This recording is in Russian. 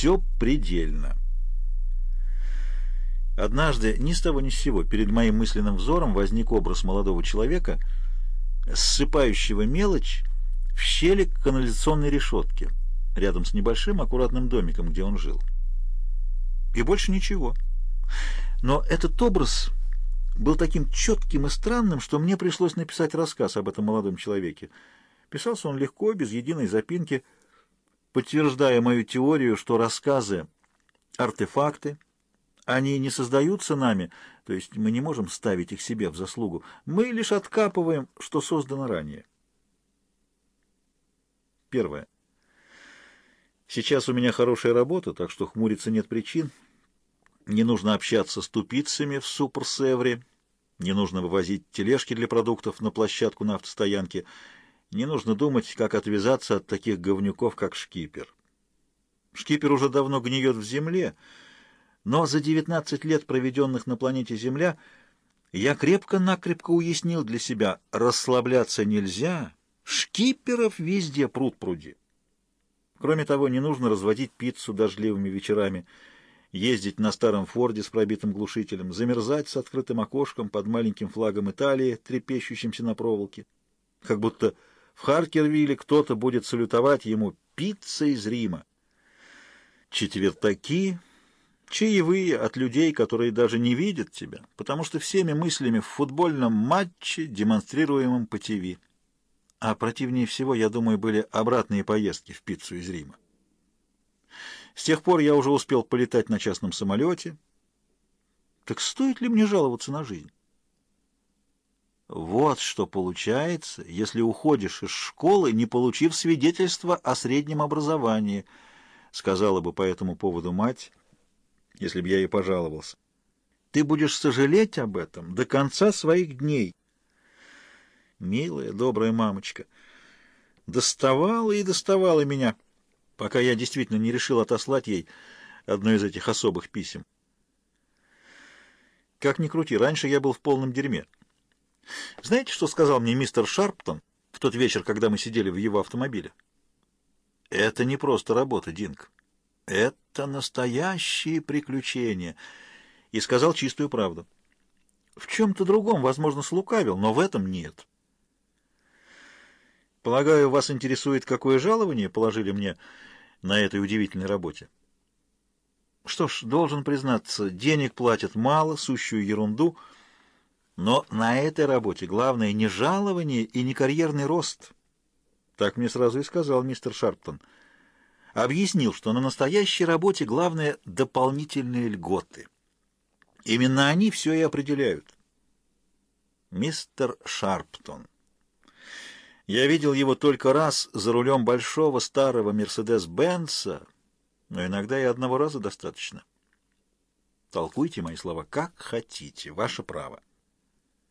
все предельно. Однажды, ни с того ни с сего, перед моим мысленным взором возник образ молодого человека, ссыпающего мелочь в щели канализационной решетки, рядом с небольшим аккуратным домиком, где он жил. И больше ничего. Но этот образ был таким четким и странным, что мне пришлось написать рассказ об этом молодом человеке. Писался он легко, без единой запинки, подтверждая мою теорию, что рассказы — артефакты, они не создаются нами, то есть мы не можем ставить их себе в заслугу, мы лишь откапываем, что создано ранее. Первое. Сейчас у меня хорошая работа, так что хмуриться нет причин. Не нужно общаться с тупицами в Суперсевре, не нужно вывозить тележки для продуктов на площадку на автостоянке, не нужно думать, как отвязаться от таких говнюков, как шкипер. Шкипер уже давно гниет в земле, но за 19 лет, проведенных на планете Земля, я крепко-накрепко уяснил для себя, расслабляться нельзя, шкиперов везде пруд-пруди. Кроме того, не нужно разводить пиццу дождливыми вечерами, ездить на старом форде с пробитым глушителем, замерзать с открытым окошком под маленьким флагом Италии, трепещущимся на проволоке, как будто в Харкервилле кто-то будет салютовать ему пиццей из Рима. Четвертаки, чаевые от людей, которые даже не видят тебя, потому что всеми мыслями в футбольном матче, демонстрируемом по ТВ. А противнее всего, я думаю, были обратные поездки в пиццу из Рима. С тех пор я уже успел полетать на частном самолете. Так стоит ли мне жаловаться на жизнь? Вот что получается, если уходишь из школы, не получив свидетельства о среднем образовании, сказала бы по этому поводу мать, если бы я ей пожаловался. Ты будешь сожалеть об этом до конца своих дней. Милая, добрая мамочка, доставала и доставала меня, пока я действительно не решил отослать ей одно из этих особых писем. Как ни крути, раньше я был в полном дерьме. Знаете, что сказал мне мистер Шарптон в тот вечер, когда мы сидели в его автомобиле? Это не просто работа, Динк. Это настоящие приключения. И сказал чистую правду. В чем-то другом, возможно, слукавил, но в этом нет. Полагаю, вас интересует, какое жалование положили мне на этой удивительной работе? Что ж, должен признаться, денег платят мало, сущую ерунду — но на этой работе главное не жалование и не карьерный рост. Так мне сразу и сказал мистер Шарптон. Объяснил, что на настоящей работе главное дополнительные льготы. Именно они все и определяют. Мистер Шарптон. Я видел его только раз за рулем большого старого Мерседес-Бенца, но иногда и одного раза достаточно. Толкуйте мои слова как хотите, ваше право.